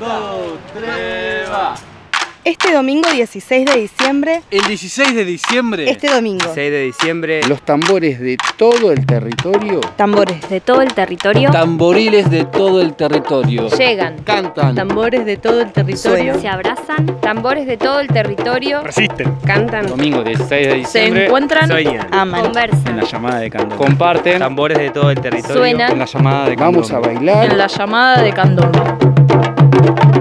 dos, tres, va. Este domingo 16 de diciembre, El 16 de diciembre. este domingo, 6 de diciembre. Los tambores de todo el territorio tambores, de todo el territorio Tamboriles de todo el territorio. llegan, cantan. tambores de todo el territorio, se abrazan, tambores de todo el territorio Resisten. cantan, Domingo 16 de se diciembre. encuentran, Sueñan. aman. conversan, llamada de Candón. Comparten. Tambores de todo el territorio. Suenan. En la llamada de Vamos a bailar. En la llamada de you.